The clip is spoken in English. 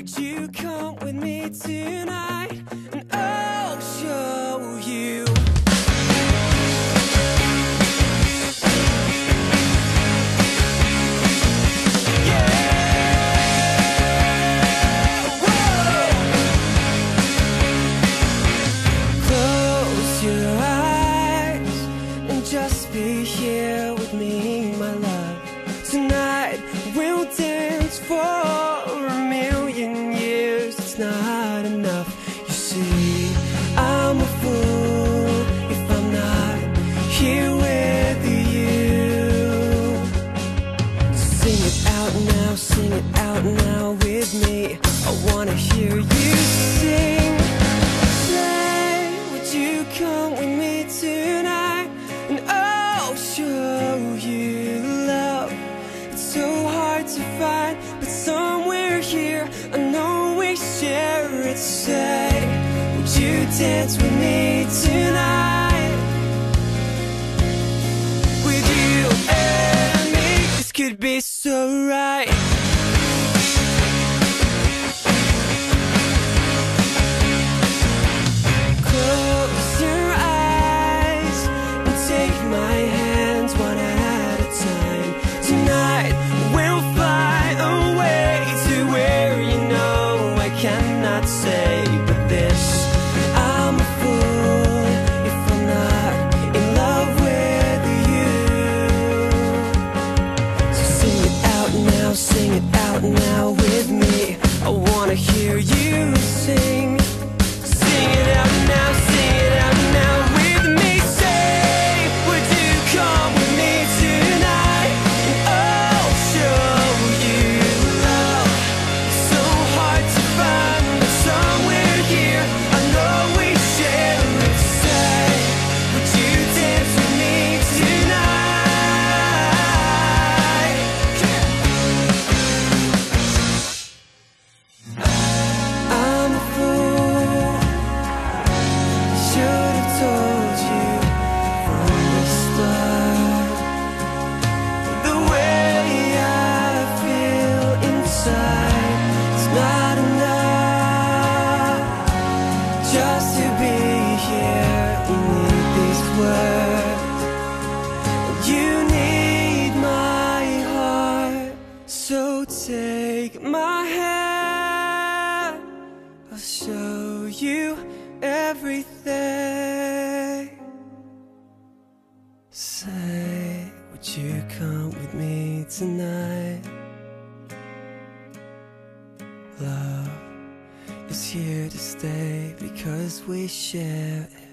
Would you come with me tonight? And I'll show you. Yeah, whoa. Close your eyes and just be here with me, my love. Tonight we'll dance for sing it out now with me. I wanna hear you sing. Would you come with me tonight? And I'll show you love. It's so hard to find, but somewhere here I know we share it. Say, would you dance with me tonight? With you and me, this could be so right. Cannot say, So take my hand. I'll show you everything. Say, would you come with me tonight? Love is here to stay because we share it.